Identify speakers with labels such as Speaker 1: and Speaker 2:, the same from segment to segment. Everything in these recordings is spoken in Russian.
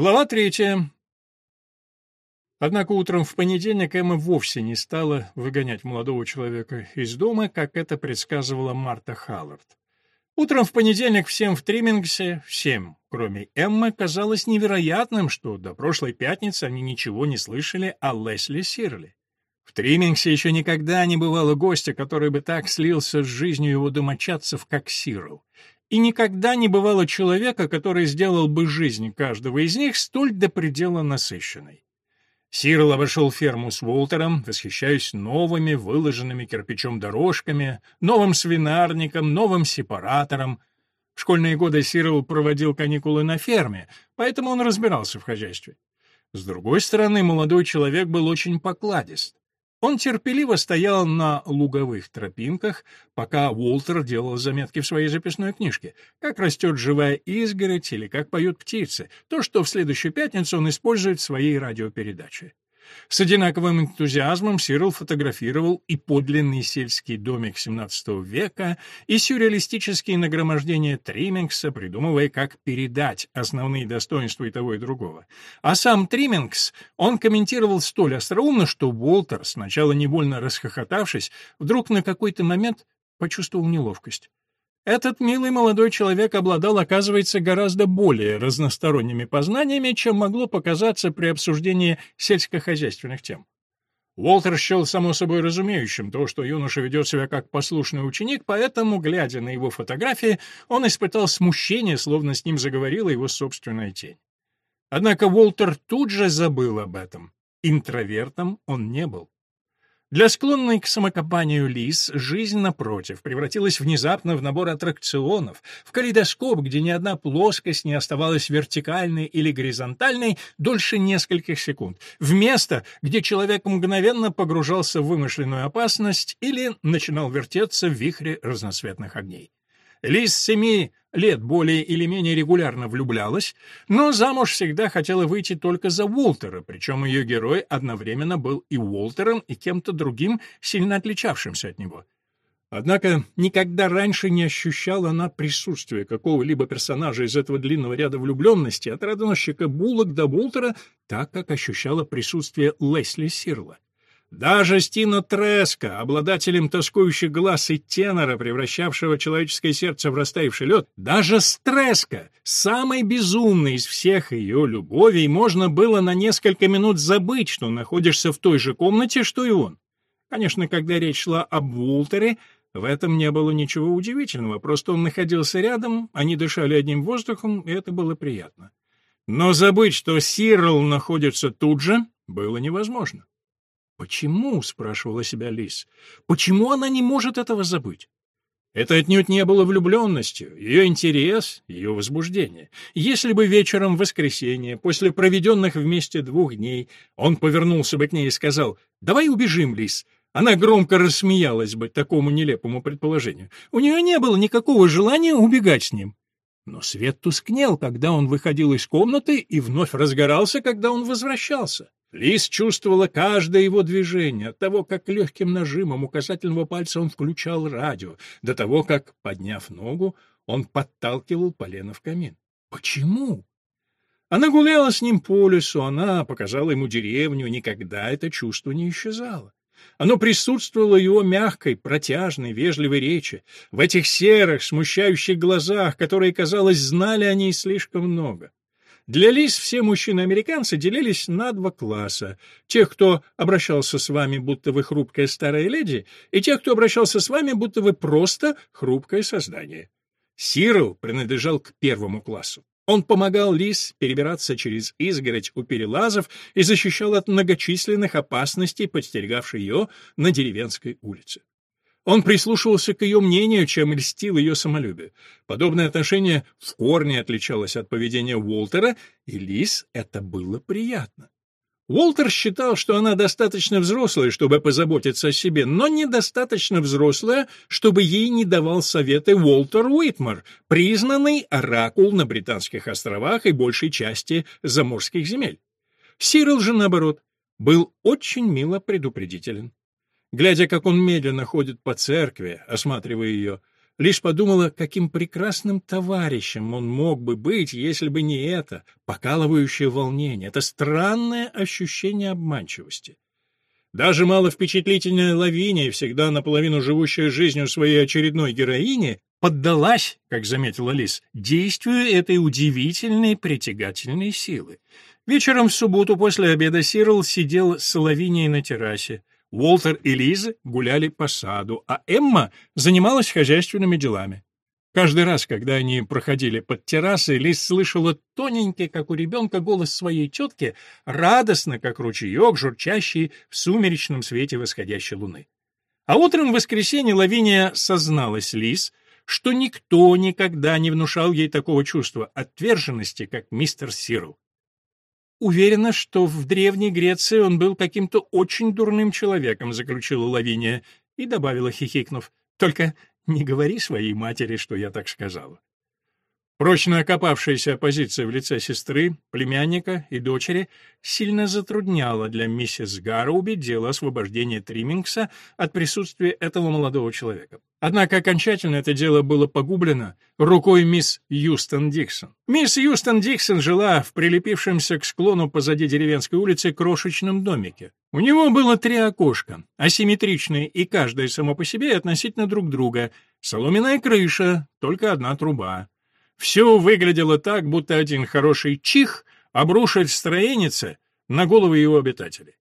Speaker 1: Глава третья. Однако утром в понедельник Эмма вовсе не стала выгонять молодого человека из дома, как это предсказывала Марта Халлард. Утром в понедельник всем в Триммингсе, всем, кроме Эммы, казалось невероятным, что до прошлой пятницы они ничего не слышали о Лесли Сирли. В Триммингсе еще никогда не бывало гостя, который бы так слился с жизнью его домочадцев, как Сирл. И никогда не бывало человека, который сделал бы жизнь каждого из них столь до предела насыщенной. Сирл обошел ферму с Уолтером, восхищаясь новыми, выложенными кирпичом дорожками, новым свинарником, новым сепаратором. В школьные годы Сирл проводил каникулы на ферме, поэтому он разбирался в хозяйстве. С другой стороны, молодой человек был очень покладист. Он терпеливо стоял на луговых тропинках, пока Уолтер делал заметки в своей записной книжке, как растет живая изгородь или как поют птицы, то, что в следующую пятницу он использует в своей радиопередаче. С одинаковым энтузиазмом Сирл фотографировал и подлинный сельский домик XVII века, и сюрреалистические нагромождения Триммингса, придумывая, как передать основные достоинства и того, и другого. А сам Триммингс он комментировал столь остроумно, что Уолтер, сначала невольно расхохотавшись, вдруг на какой-то момент почувствовал неловкость. Этот милый молодой человек обладал, оказывается, гораздо более разносторонними познаниями, чем могло показаться при обсуждении сельскохозяйственных тем. Уолтер счел само собой разумеющим то, что юноша ведет себя как послушный ученик, поэтому, глядя на его фотографии, он испытал смущение, словно с ним заговорила его собственная тень. Однако Уолтер тут же забыл об этом. Интровертом он не был. Для склонной к самокопанию лис жизнь, напротив, превратилась внезапно в набор аттракционов, в калейдоскоп, где ни одна плоскость не оставалась вертикальной или горизонтальной дольше нескольких секунд, в место, где человек мгновенно погружался в вымышленную опасность или начинал вертеться в вихре разноцветных огней. Лис семи лет более или менее регулярно влюблялась, но замуж всегда хотела выйти только за Уолтера, причем ее герой одновременно был и Уолтером, и кем-то другим, сильно отличавшимся от него. Однако никогда раньше не ощущала она присутствия какого-либо персонажа из этого длинного ряда влюбленности, от разносчика булок до Уолтера, так как ощущала присутствие Лесли Сирла. Даже Стина Треска, обладателем тоскующих глаз и тенора, превращавшего человеческое сердце в растаявший лед, даже Стреска, самой безумной из всех ее любовей, можно было на несколько минут забыть, что находишься в той же комнате, что и он. Конечно, когда речь шла об Уолтере, в этом не было ничего удивительного, просто он находился рядом, они дышали одним воздухом, и это было приятно. Но забыть, что Сирл находится тут же, было невозможно. «Почему?» — спрашивала себя Лис. «Почему она не может этого забыть?» Это отнюдь не было влюбленностью, ее интерес, ее возбуждение. Если бы вечером в воскресенье, после проведенных вместе двух дней, он повернулся бы к ней и сказал «Давай убежим, Лис», она громко рассмеялась бы такому нелепому предположению. У нее не было никакого желания убегать с ним. Но свет тускнел, когда он выходил из комнаты, и вновь разгорался, когда он возвращался. Лис чувствовала каждое его движение, от того, как легким нажимом указательного пальца он включал радио, до того, как, подняв ногу, он подталкивал полено в камин. Почему? Она гуляла с ним по лесу, она показала ему деревню, никогда это чувство не исчезало. Оно присутствовало в его мягкой, протяжной, вежливой речи, в этих серых, смущающих глазах, которые, казалось, знали о ней слишком много. Для Лис все мужчины-американцы делились на два класса. Тех, кто обращался с вами, будто вы хрупкая старая леди, и тех, кто обращался с вами, будто вы просто хрупкое создание. Сирл принадлежал к первому классу. Он помогал Лис перебираться через изгородь у перелазов и защищал от многочисленных опасностей, подстерегавших ее на деревенской улице. Он прислушивался к ее мнению, чем льстил ее самолюбие. Подобное отношение в корне отличалось от поведения Уолтера, и Лис это было приятно. Уолтер считал, что она достаточно взрослая, чтобы позаботиться о себе, но недостаточно взрослая, чтобы ей не давал советы Уолтер Уитмар, признанный оракул на Британских островах и большей части заморских земель. Сирил же, наоборот, был очень мило предупредителен. Глядя, как он медленно ходит по церкви, осматривая ее, лишь подумала, каким прекрасным товарищем он мог бы быть, если бы не это покалывающее волнение, это странное ощущение обманчивости. Даже маловпечатлительная Лавиния, всегда наполовину живущая жизнью своей очередной героини, поддалась, как заметила Лис, действию этой удивительной притягательной силы. Вечером в субботу после обеда Сирл сидел с Лавинией на террасе. Уолтер и Лиза гуляли по саду, а Эмма занималась хозяйственными делами. Каждый раз, когда они проходили под террасой, Лиз слышала тоненький, как у ребенка, голос своей тетки, радостно, как ручеек, журчащий в сумеречном свете восходящей луны. А утром в воскресенье Лавиния созналась Лиз, что никто никогда не внушал ей такого чувства отверженности, как мистер Сирл. «Уверена, что в Древней Греции он был каким-то очень дурным человеком», — заключила Лавиния и добавила, хихикнув. «Только не говори своей матери, что я так сказала. Прочно окопавшаяся оппозиция в лице сестры, племянника и дочери сильно затрудняла для миссис Гарроуби дело освобождения Триммингса от присутствия этого молодого человека. Однако окончательно это дело было погублено рукой мисс Юстон Диксон. Мисс Юстон Диксон жила в прилепившемся к склону позади деревенской улицы крошечном домике. У него было три окошка, асимметричные и каждое само по себе относительно друг друга, соломенная крыша, только одна труба. Все выглядело так, будто один хороший чих обрушит строенице на головы его обитателей.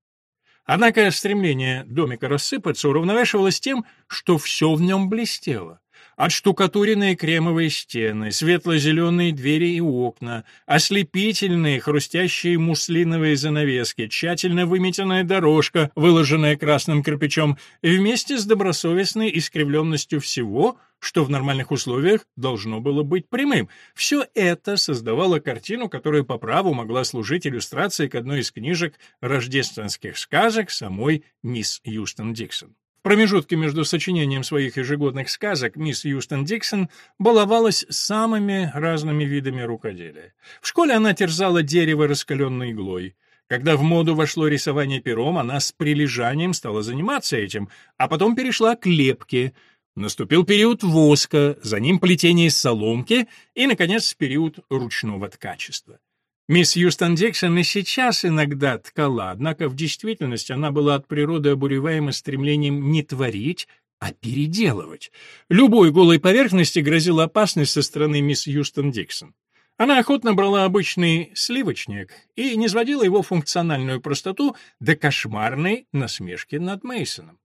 Speaker 1: Однако стремление домика рассыпаться уравновешивалось тем, что все в нем блестело. Отштукатуренные кремовые стены, светло-зеленые двери и окна, ослепительные хрустящие муслиновые занавески, тщательно выметенная дорожка, выложенная красным кирпичом, вместе с добросовестной искривленностью всего, что в нормальных условиях должно было быть прямым. Все это создавало картину, которая по праву могла служить иллюстрацией к одной из книжек рождественских сказок самой мисс Юстон Диксон. Промежутке между сочинением своих ежегодных сказок мисс Юстон Диксон баловалась самыми разными видами рукоделия. В школе она терзала дерево раскаленной иглой. Когда в моду вошло рисование пером, она с прилежанием стала заниматься этим, а потом перешла к лепке. Наступил период воска, за ним плетение соломки и, наконец, период ручного ткачества. Мисс Юстон Диксон и сейчас иногда ткала, однако в действительности она была от природы обуреваема стремлением не творить, а переделывать. Любой голой поверхности грозила опасность со стороны мисс Юстон Диксон. Она охотно брала обычный сливочник и не сводила его функциональную простоту до кошмарной насмешки над Мейсоном.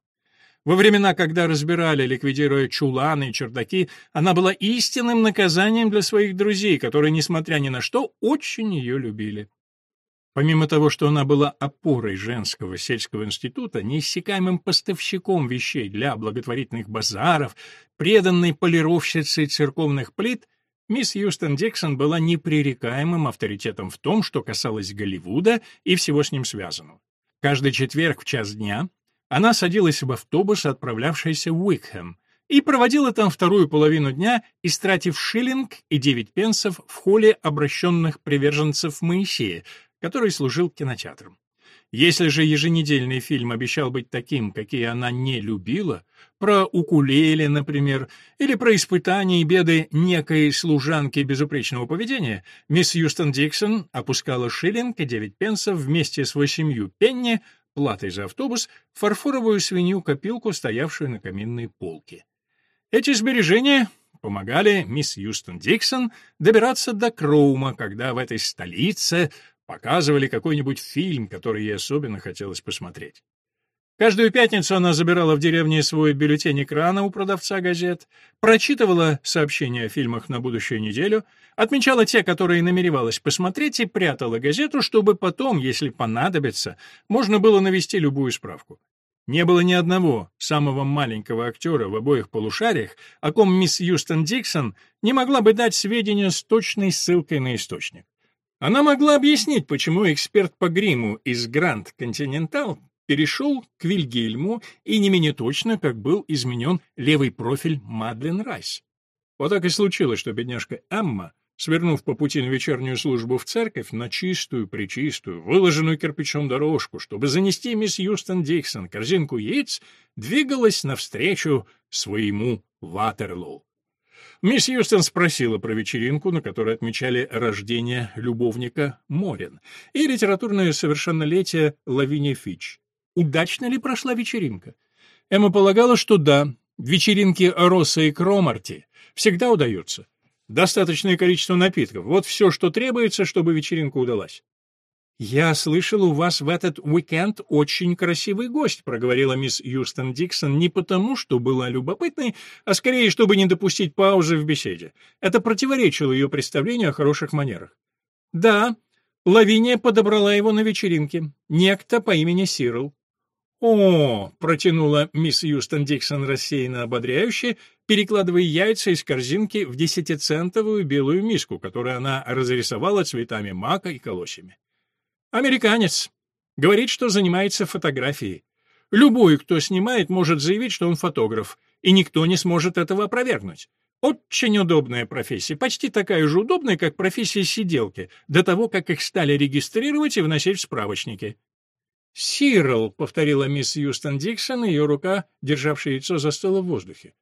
Speaker 1: Во времена, когда разбирали, ликвидируя чуланы и чердаки, она была истинным наказанием для своих друзей, которые, несмотря ни на что, очень ее любили. Помимо того, что она была опорой женского сельского института, неиссякаемым поставщиком вещей для благотворительных базаров, преданной полировщицей церковных плит, мисс Юстон Диксон была непререкаемым авторитетом в том, что касалось Голливуда и всего с ним связанного. Каждый четверг в час дня она садилась в автобус, отправлявшийся в Уикхэм, и проводила там вторую половину дня, истратив шиллинг и девять пенсов в холле обращенных приверженцев Моисея, который служил кинотеатром. Если же еженедельный фильм обещал быть таким, какие она не любила, про укулеле, например, или про испытания и беды некой служанки безупречного поведения, мисс Юстон Диксон опускала шиллинг и девять пенсов вместе с восемью пенни платой за автобус фарфоровую свинью-копилку, стоявшую на каминной полке. Эти сбережения помогали мисс Юстон Диксон добираться до Кроума, когда в этой столице показывали какой-нибудь фильм, который ей особенно хотелось посмотреть. Каждую пятницу она забирала в деревне свой бюллетень экрана у продавца газет, прочитывала сообщения о фильмах на будущую неделю, отмечала те, которые намеревалась посмотреть, и прятала газету, чтобы потом, если понадобится, можно было навести любую справку. Не было ни одного самого маленького актера в обоих полушариях, о ком мисс Юстон Диксон не могла бы дать сведения с точной ссылкой на источник. Она могла объяснить, почему эксперт по гриму из Гранд Континентал перешел к Вильгельму и не менее точно, как был изменен левый профиль Мадлен Райс. Вот так и случилось, что бедняжка Эмма, свернув по пути на вечернюю службу в церковь, на чистую, причистую, выложенную кирпичом дорожку, чтобы занести мисс Юстон Диксон корзинку яиц, двигалась навстречу своему Ватерлоу. Мисс Юстон спросила про вечеринку, на которой отмечали рождение любовника Морин, и литературное совершеннолетие Лавиния Фич. Удачно ли прошла вечеринка? Эмма полагала, что да. Вечеринки Росса и Кромарти всегда удаются. Достаточное количество напитков. Вот все, что требуется, чтобы вечеринка удалась. «Я слышал, у вас в этот уикенд очень красивый гость», — проговорила мисс Юстон Диксон не потому, что была любопытной, а скорее, чтобы не допустить паузы в беседе. Это противоречило ее представлению о хороших манерах. «Да, Лавиния подобрала его на вечеринке. Некто по имени Сирл». «О!» — протянула мисс Юстон Диксон рассеянно ободряюще, перекладывая яйца из корзинки в десятицентовую белую миску, которую она разрисовала цветами мака и колосьями. Американец. Говорит, что занимается фотографией. Любой, кто снимает, может заявить, что он фотограф, и никто не сможет этого опровергнуть. Очень удобная профессия, почти такая же удобная, как профессия сиделки, до того, как их стали регистрировать и вносить в справочники. «Сирл», — повторила мисс Юстон Диксон, ее рука, державшая яйцо, застыла в воздухе.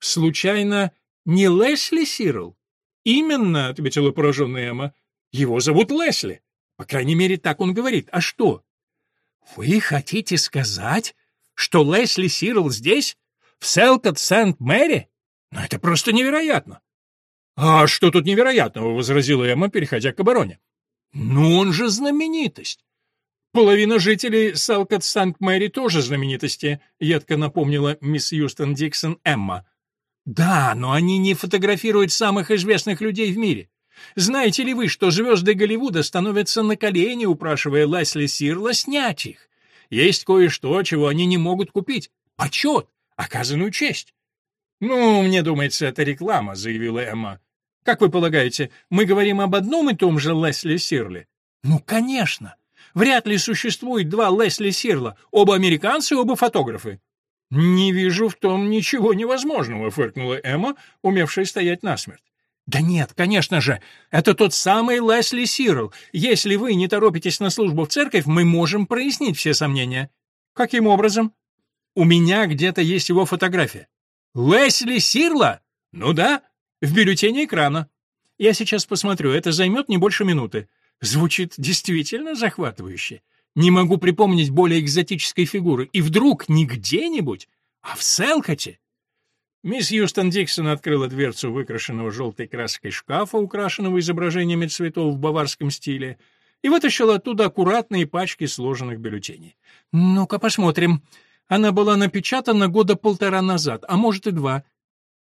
Speaker 1: «Случайно не Лесли Сирл?» «Именно», — ответила пораженная Эмма. «Его зовут Лесли». По крайней мере, так он говорит. А что? Вы хотите сказать, что Лесли Сирл здесь? В Селкот Сент-Мэри? Ну, это просто невероятно. А что тут невероятного, возразила Эмма, переходя к обороне. Ну, он же знаменитость. Половина жителей Селкот Сент-Мэри тоже знаменитости, едко напомнила мисс Юстон Диксон Эмма. Да, но они не фотографируют самых известных людей в мире. Знаете ли вы, что звезды Голливуда становятся на колени, упрашивая Лесли Сирла снять их? Есть кое-что, чего они не могут купить. Почет, оказанную честь. «Ну, мне думается, это реклама», — заявила Эмма. «Как вы полагаете, мы говорим об одном и том же Лесли Сирле?» «Ну, конечно. Вряд ли существует два Лесли Сирла, оба американцы, оба фотографы». «Не вижу в том ничего невозможного», — фыркнула Эмма, умевшая стоять насмерть. Да нет, конечно же, это тот самый Лесли Сирл. Если вы не торопитесь на службу в церковь, мы можем прояснить все сомнения. Каким образом? У меня где-то есть его фотография. Лесли Сирла? Ну да, в бюллетене экрана. Я сейчас посмотрю, это займет не больше минуты. Звучит действительно захватывающе. Не могу припомнить более экзотической фигуры. И вдруг не где-нибудь, а в Селкоте. Мисс Юстон Диксон открыла дверцу выкрашенного желтой краской шкафа, украшенного изображениями цветов в баварском стиле, и вытащила оттуда аккуратные пачки сложенных бюллетеней. «Ну-ка посмотрим. Она была напечатана года полтора назад, а может и два».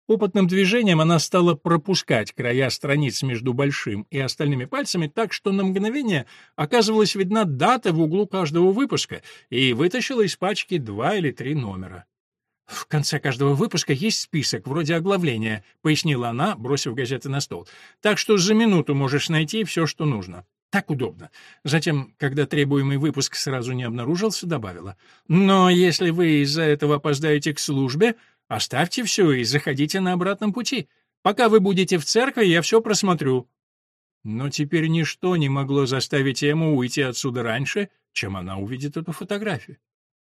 Speaker 1: Опытным движением она стала пропускать края страниц между большим и остальными пальцами так, что на мгновение оказывалась видна дата в углу каждого выпуска, и вытащила из пачки два или три номера. «В конце каждого выпуска есть список, вроде оглавления», — пояснила она, бросив газеты на стол. «Так что за минуту можешь найти все, что нужно. Так удобно». Затем, когда требуемый выпуск сразу не обнаружился, добавила. «Но если вы из-за этого опоздаете к службе, оставьте все и заходите на обратном пути. Пока вы будете в церкви, я все просмотрю». Но теперь ничто не могло заставить Эму уйти отсюда раньше, чем она увидит эту фотографию.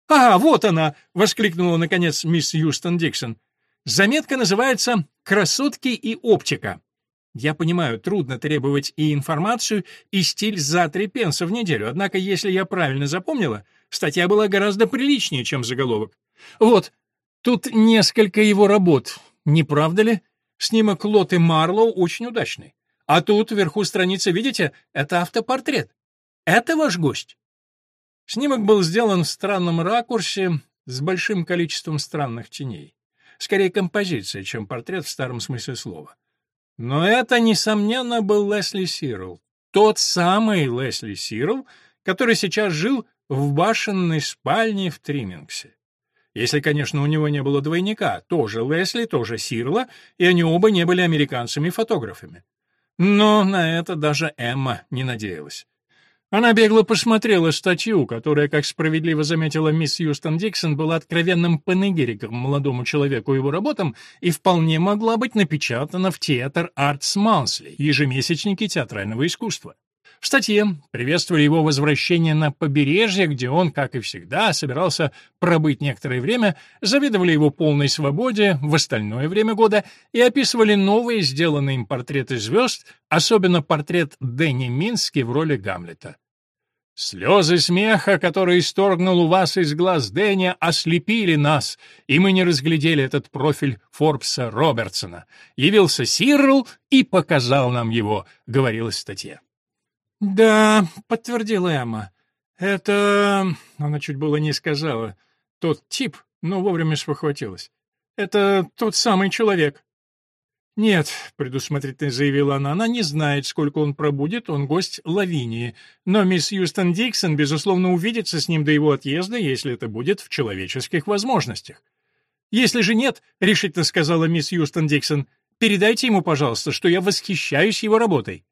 Speaker 1: «А, вот она!» — воскликнула, наконец, мисс Юстон Диксон. «Заметка называется «Красотки и оптика». Я понимаю, трудно требовать и информацию, и стиль за три пенса в неделю, однако, если я правильно запомнила, статья была гораздо приличнее, чем заголовок. Вот, тут несколько его работ, не правда ли? Снимок Лоты Марлоу очень удачный. А тут вверху страницы, видите, это автопортрет. Это ваш гость. Снимок был сделан в странном ракурсе с большим количеством странных теней. Скорее композиция, чем портрет в старом смысле слова. Но это, несомненно, был Лесли Сирл. Тот самый Лесли Сирл, который сейчас жил в башенной спальне в Триммингсе. Если, конечно, у него не было двойника, тоже Лесли, тоже Сирла, и они оба не были американцами-фотографами. Но на это даже Эмма не надеялась. Она бегло посмотрела статью, которая, как справедливо заметила мисс Юстон Диксон, была откровенным панегириком молодому человеку и его работам и вполне могла быть напечатана в театр Arts Monthly, ежемесячнике театрального искусства. В статье приветствовали его возвращение на побережье, где он, как и всегда, собирался пробыть некоторое время, завидовали его полной свободе в остальное время года и описывали новые сделанные им портреты звезд, особенно портрет Дэнни Мински в роли Гамлета. Слезы смеха, которые исторгнул у вас из глаз Дэнни, ослепили нас, и мы не разглядели этот профиль Форбса Робертсона. Явился Сирл и показал нам его, — говорилось в статье. «Да», — подтвердила Эмма. «Это...» — она чуть было не сказала. «Тот тип», но вовремя спохватилась. «Это тот самый человек». «Нет», — предусмотрительно заявила она, — «она не знает, сколько он пробудет, он гость Лавинии. Но мисс Юстон Диксон, безусловно, увидится с ним до его отъезда, если это будет в человеческих возможностях». «Если же нет», — решительно сказала мисс Юстон Диксон, — «передайте ему, пожалуйста, что я восхищаюсь его работой».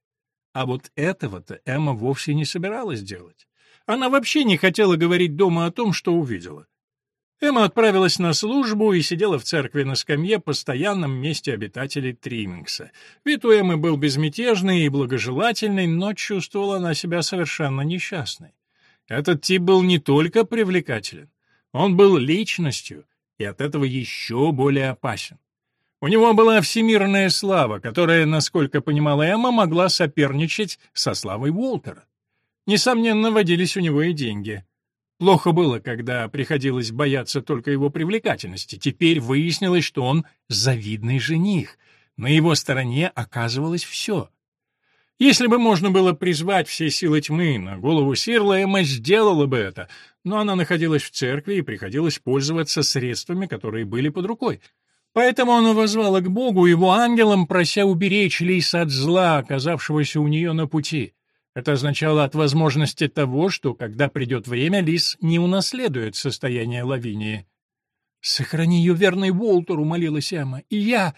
Speaker 1: А вот этого-то Эмма вовсе не собиралась делать. Она вообще не хотела говорить дома о том, что увидела. Эмма отправилась на службу и сидела в церкви на скамье, постоянном месте обитателей Триммингса. Вид у Эммы был безмятежный и благожелательный, но чувствовала она себя совершенно несчастной. Этот тип был не только привлекателен, он был личностью, и от этого еще более опасен. У него была всемирная слава, которая, насколько понимала Эмма, могла соперничать со славой Уолтера. Несомненно, водились у него и деньги. Плохо было, когда приходилось бояться только его привлекательности. Теперь выяснилось, что он завидный жених. На его стороне оказывалось все. Если бы можно было призвать все силы тьмы на голову Сирла, Эмма сделала бы это, но она находилась в церкви и приходилось пользоваться средствами, которые были под рукой — Поэтому она возвала к Богу его ангелам, прося уберечь Лис от зла, оказавшегося у нее на пути. Это означало от возможности того, что, когда придет время, Лис не унаследует состояние Лавинии. «Сохрани ее верной Волтеру», — молилась Эмма, — «и я...»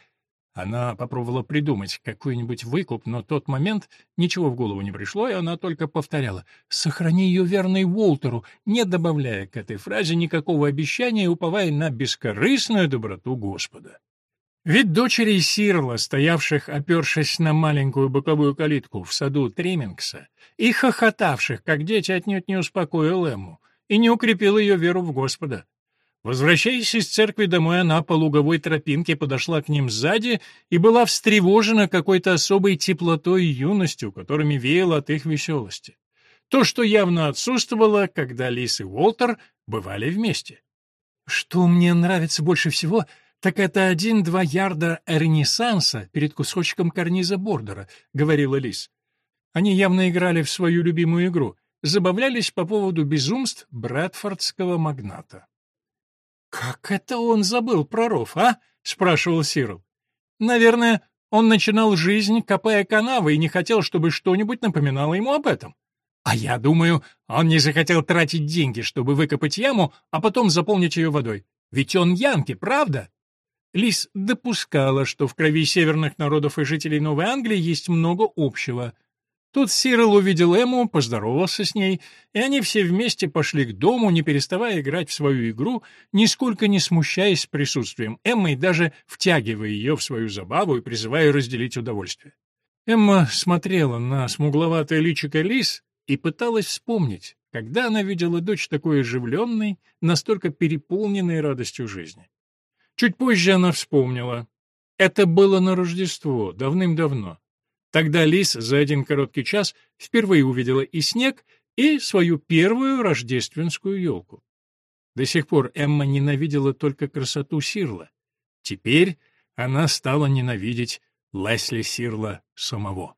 Speaker 1: Она попробовала придумать какой-нибудь выкуп, но тот момент ничего в голову не пришло, и она только повторяла «Сохрани ее верной Уолтеру», не добавляя к этой фразе никакого обещания и уповая на бескорыстную доброту Господа. Ведь дочери Сирла, стоявших, опершись на маленькую боковую калитку в саду Тремингса, и хохотавших, как дети, отнюдь не успокоил Эмму и не укрепил ее веру в Господа. Возвращаясь из церкви домой, она по луговой тропинке подошла к ним сзади и была встревожена какой-то особой теплотой и юностью, которыми веяло от их веселости. То, что явно отсутствовало, когда Лис и Уолтер бывали вместе. «Что мне нравится больше всего, так это один-два ярда ренессанса перед кусочком карниза бордера», — говорила Лис. Они явно играли в свою любимую игру, забавлялись по поводу безумств брэдфордского магната. «Как это он забыл про ров, а?» — спрашивал Сирл. «Наверное, он начинал жизнь, копая канавы, и не хотел, чтобы что-нибудь напоминало ему об этом. А я думаю, он не захотел тратить деньги, чтобы выкопать яму, а потом заполнить ее водой. Ведь он янки, правда?» Лис допускала, что в крови северных народов и жителей Новой Англии есть много общего — Тут Сирил увидел Эму, поздоровался с ней, и они все вместе пошли к дому, не переставая играть в свою игру, нисколько не смущаясь присутствием Эммы и даже втягивая ее в свою забаву и призывая разделить удовольствие. Эмма смотрела на смугловатое личико Лис и пыталась вспомнить, когда она видела дочь такой оживленной, настолько переполненной радостью жизни. Чуть позже она вспомнила. Это было на Рождество, давным-давно. Тогда Лис за один короткий час впервые увидела и снег, и свою первую рождественскую елку. До сих пор Эмма ненавидела только красоту Сирла. Теперь она стала ненавидеть Лесли Сирла самого.